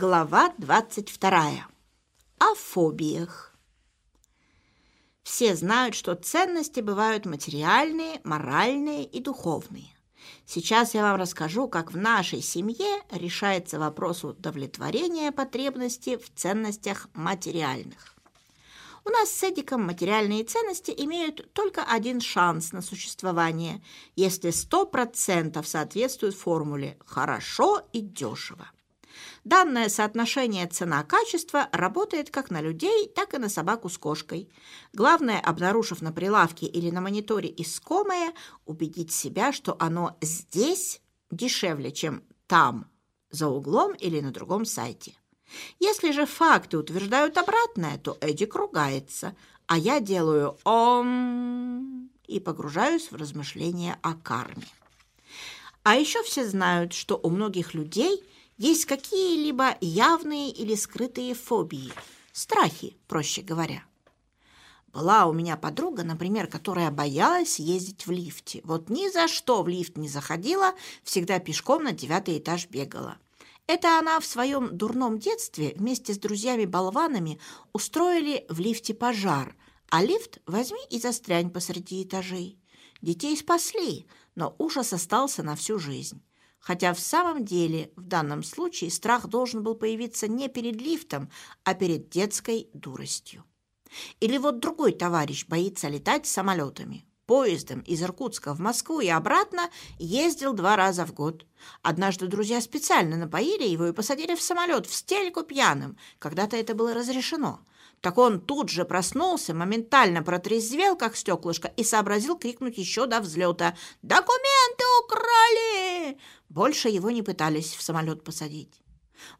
Глава 22. О фобиях. Все знают, что ценности бывают материальные, моральные и духовные. Сейчас я вам расскажу, как в нашей семье решается вопрос удовлетворения потребностей в ценностях материальных. У нас с Эдиком материальные ценности имеют только один шанс на существование, если 100% соответствуют формуле «хорошо и дешево». Данное соотношение цена-качество работает как на людей, так и на собаку с кошкой. Главное, обнаружив на прилавке или на мониторе искомое, убедить себя, что оно здесь дешевле, чем там, за углом или на другом сайте. Если же факты утверждают обратное, то Эдик ругается, а я делаю «ом» и погружаюсь в размышления о карме. А еще все знают, что у многих людей есть какие-либо явные или скрытые фобии, страхи, проще говоря. Была у меня подруга, например, которая боялась ездить в лифте. Вот ни за что в лифт не заходила, всегда пешком на девятый этаж бегала. Это она в своем дурном детстве вместе с друзьями-болванами устроили в лифте пожар, а лифт возьми и застрянь посреди этажей. Детей спасли, но ужас остался на всю жизнь. Хотя в самом деле в данном случае страх должен был появиться не перед лифтом, а перед детской дуростью. Или вот другой товарищ боится летать самолетами. Поездом из Иркутска в Москву и обратно ездил два раза в год. Однажды друзья специально напоили его и посадили в самолет в стельку пьяным. Когда-то это было разрешено. Так он тут же проснулся, моментально протрезвел, как стеклышко, и сообразил крикнуть еще до взлета «Документы украли!» Больше его не пытались в самолет посадить.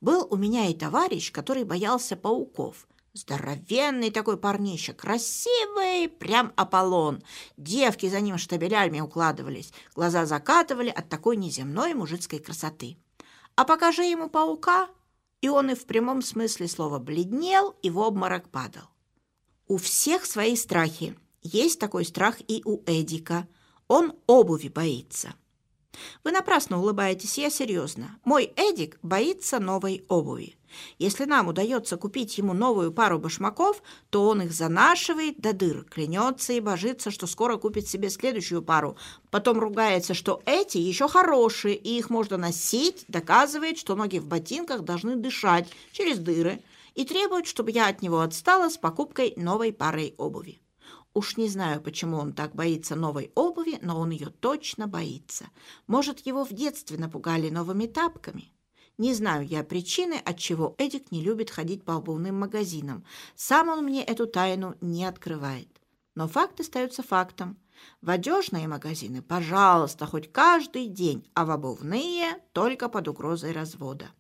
Был у меня и товарищ, который боялся пауков. Здоровенный такой парниша, красивый, прям Аполлон. Девки за ним штабелями укладывались, глаза закатывали от такой неземной мужицкой красоты. А покажи ему паука, и он и в прямом смысле слова бледнел и в обморок падал. У всех свои страхи. Есть такой страх и у Эдика. Он обуви боится. Вы напрасно улыбаетесь, я серьезно. Мой Эдик боится новой обуви. Если нам удается купить ему новую пару башмаков, то он их занашивает до дыр, клянется и божится, что скоро купит себе следующую пару. Потом ругается, что эти еще хорошие, и их можно носить, доказывает, что ноги в ботинках должны дышать через дыры, и требует, чтобы я от него отстала с покупкой новой парой обуви. Уж не знаю, почему он так боится новой обуви, но он ее точно боится. Может, его в детстве напугали новыми тапками? Не знаю я причины, отчего Эдик не любит ходить по обувным магазинам. Сам он мне эту тайну не открывает. Но факт остается фактом. В одежные магазины, пожалуйста, хоть каждый день, а в обувные только под угрозой развода.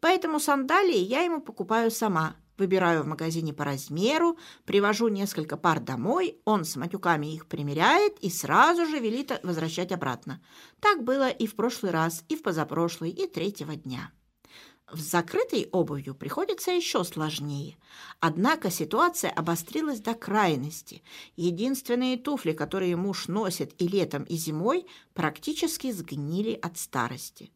Поэтому сандалии я ему покупаю сама – Выбираю в магазине по размеру, привожу несколько пар домой, он с матюками их примеряет и сразу же велит возвращать обратно. Так было и в прошлый раз, и в позапрошлый, и третьего дня. В закрытой обувью приходится еще сложнее. Однако ситуация обострилась до крайности. Единственные туфли, которые муж носит и летом, и зимой, практически сгнили от старости.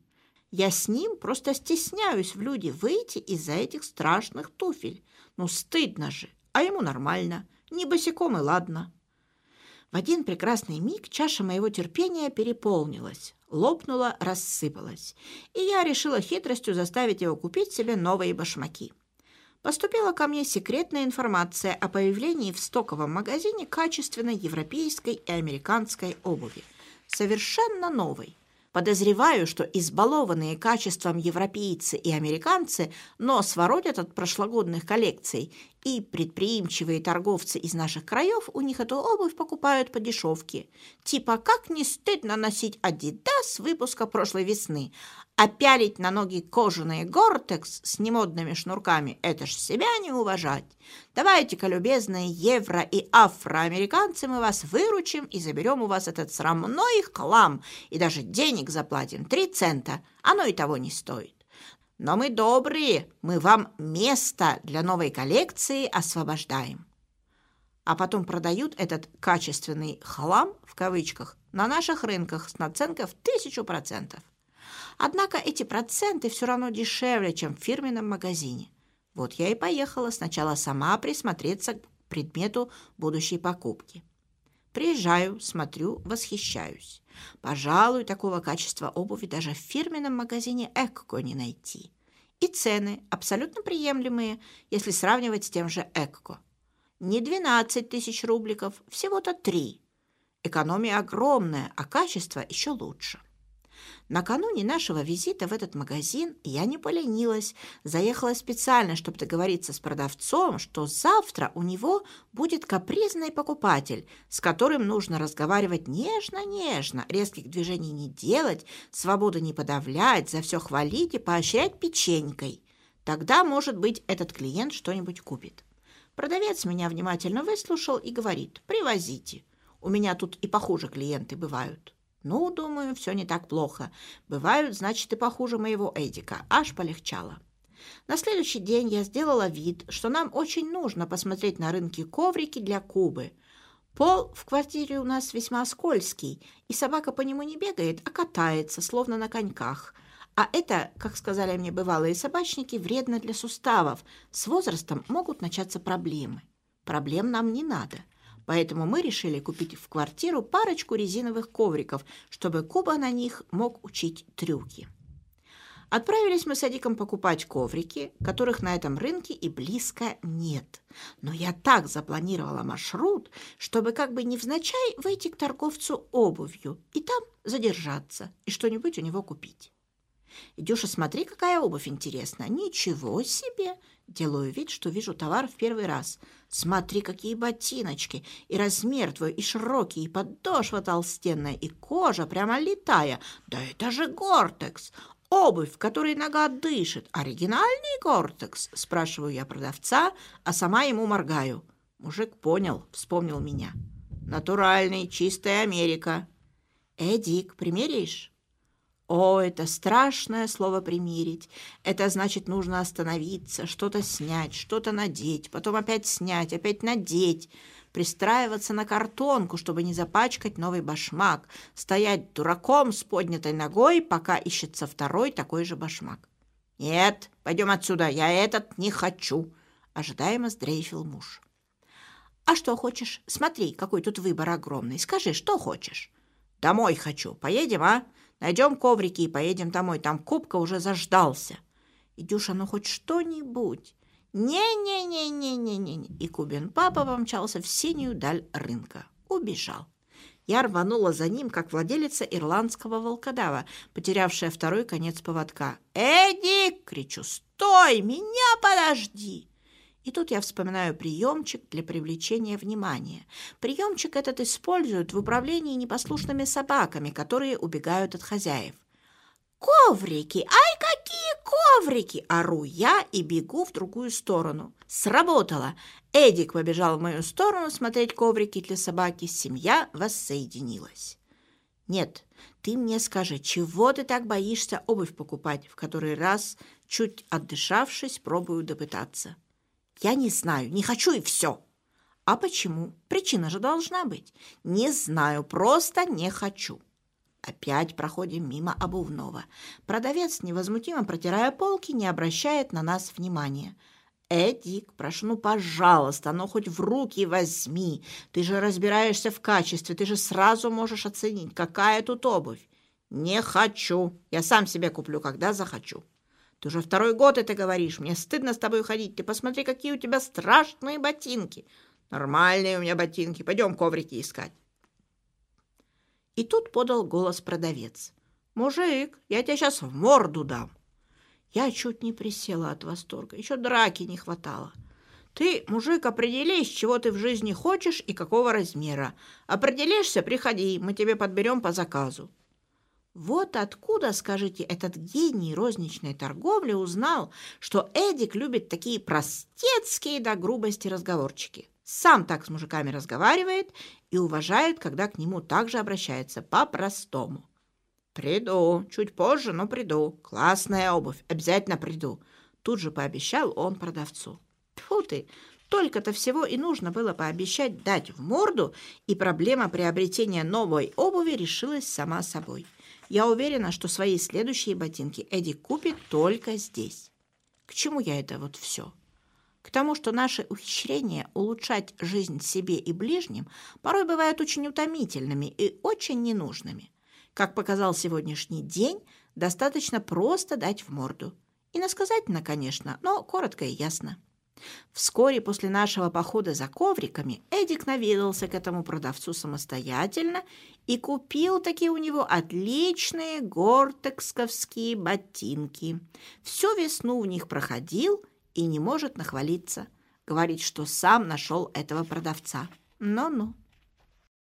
Я с ним просто стесняюсь в люди выйти из-за этих страшных туфель. Ну, стыдно же, а ему нормально. Не босиком и ладно. В один прекрасный миг чаша моего терпения переполнилась, лопнула, рассыпалась, и я решила хитростью заставить его купить себе новые башмаки. Поступила ко мне секретная информация о появлении в стоковом магазине качественной европейской и американской обуви, совершенно новой, Подозреваю, что избалованные качеством европейцы и американцы нос воротят от прошлогодных коллекций, и предприимчивые торговцы из наших краев у них эту обувь покупают по дешевке. Типа, как не стыдно носить Адидас выпуска прошлой весны, а пялить на ноги кожаные гортекс с немодными шнурками – это ж себя не уважать. Давайте-ка, любезные евро- и афроамериканцы, мы вас выручим и заберем у вас этот срамной хлам, и даже денег заплатим – три цента, оно и того не стоит. Но мы добрые, мы вам место для новой коллекции освобождаем. А потом продают этот качественный «хлам» в кавычках на наших рынках с наценкой в тысячу процентов. Однако эти проценты все равно дешевле, чем в фирменном магазине. Вот я и поехала сначала сама присмотреться к предмету будущей покупки. Приезжаю, смотрю, восхищаюсь. Пожалуй, такого качества обуви даже в фирменном магазине Экко не найти. И цены абсолютно приемлемые, если сравнивать с тем же Экко. Не 12 тысяч рубликов, всего-то 3. Экономия огромная, а качество еще лучше. Накануне нашего визита в этот магазин я не поленилась, заехала специально, чтобы договориться с продавцом, что завтра у него будет капризный покупатель, с которым нужно разговаривать нежно-нежно, резких движений не делать, свободы не подавлять, за все хвалить и поощрять печенькой. Тогда, может быть, этот клиент что-нибудь купит. Продавец меня внимательно выслушал и говорит «Привозите, у меня тут и похуже клиенты бывают». Ну, думаю, все не так плохо. Бывают, значит, и похуже моего Эдика. Аж полегчало. На следующий день я сделала вид, что нам очень нужно посмотреть на рынке коврики для Кубы. Пол в квартире у нас весьма скользкий, и собака по нему не бегает, а катается, словно на коньках. А это, как сказали мне бывалые собачники, вредно для суставов. С возрастом могут начаться проблемы. Проблем нам не надо. Поэтому мы решили купить в квартиру парочку резиновых ковриков, чтобы Куба на них мог учить трюки. Отправились мы с Адиком покупать коврики, которых на этом рынке и близко нет. Но я так запланировала маршрут, чтобы как бы невзначай выйти к торговцу обувью и там задержаться и что-нибудь у него купить. Идешь и смотри, какая обувь интересная. Ничего себе! Делаю вид, что вижу товар в первый раз. Смотри, какие ботиночки! И размер твой, и широкий, и подошва толстенная, и кожа прямо летая. Да это же Гортекс! Обувь, в которой нога дышит. Оригинальный Гортекс? Спрашиваю я продавца, а сама ему моргаю. Мужик понял, вспомнил меня. Натуральный, чистая Америка. Эдик, примеришь? О, это страшное слово «примирить». Это значит, нужно остановиться, что-то снять, что-то надеть, потом опять снять, опять надеть, пристраиваться на картонку, чтобы не запачкать новый башмак, стоять дураком с поднятой ногой, пока ищется второй такой же башмак. «Нет, пойдем отсюда, я этот не хочу», — ожидаемо сдрейфил муж. «А что хочешь? Смотри, какой тут выбор огромный. Скажи, что хочешь?» «Домой хочу. Поедем, а?» Найдем коврики и поедем домой. Там Кубка уже заждался. Идюша, ну хоть что-нибудь. Не-не-не-не-не-не. И Кубин папа помчался в синюю даль рынка. Убежал. Я рванула за ним, как владелица ирландского волкодава, потерявшая второй конец поводка. «Эдик!» — кричу. «Стой! Меня подожди!» И тут я вспоминаю приемчик для привлечения внимания. Приемчик этот используют в управлении непослушными собаками, которые убегают от хозяев. «Коврики! Ай, какие коврики!» Ору я и бегу в другую сторону. Сработало! Эдик побежал в мою сторону смотреть коврики для собаки. Семья воссоединилась. «Нет, ты мне скажи, чего ты так боишься обувь покупать?» В который раз, чуть отдышавшись, пробую допытаться. Я не знаю, не хочу и все. А почему? Причина же должна быть. Не знаю, просто не хочу. Опять проходим мимо обувного. Продавец, невозмутимо протирая полки, не обращает на нас внимания. «Эдик, прошу, ну, пожалуйста, ну, хоть в руки возьми. Ты же разбираешься в качестве, ты же сразу можешь оценить, какая тут обувь». «Не хочу. Я сам себе куплю, когда захочу». Ты уже второй год это говоришь. Мне стыдно с тобой ходить. Ты посмотри, какие у тебя страшные ботинки. Нормальные у меня ботинки. Пойдем коврики искать. И тут подал голос продавец. «Мужик, я тебя сейчас в морду дам». Я чуть не присела от восторга. Еще драки не хватало. Ты, мужик, определись, чего ты в жизни хочешь и какого размера. Определишься, приходи, мы тебе подберем по заказу. Вот откуда, скажите, этот гений розничной торговли узнал, что Эдик любит такие простецкие до грубости разговорчики. Сам так с мужиками разговаривает и уважает, когда к нему также обращается по-простому. «Приду. Чуть позже, но приду. Классная обувь. Обязательно приду». Тут же пообещал он продавцу. Тьфу ты! Только-то всего и нужно было пообещать дать в морду, и проблема приобретения новой обуви решилась сама собой – Я уверена, что свои следующие ботинки Эдди купит только здесь. К чему я это вот все? К тому, что наши ухищрения улучшать жизнь себе и ближним порой бывают очень утомительными и очень ненужными. Как показал сегодняшний день, достаточно просто дать в морду. И насказательно, конечно, но коротко и ясно. Вскоре после нашего похода за ковриками Эдик наведался к этому продавцу самостоятельно и купил такие у него отличные гортексковские ботинки. Всю весну в них проходил и не может нахвалиться. Говорит, что сам нашел этого продавца. Ну-ну.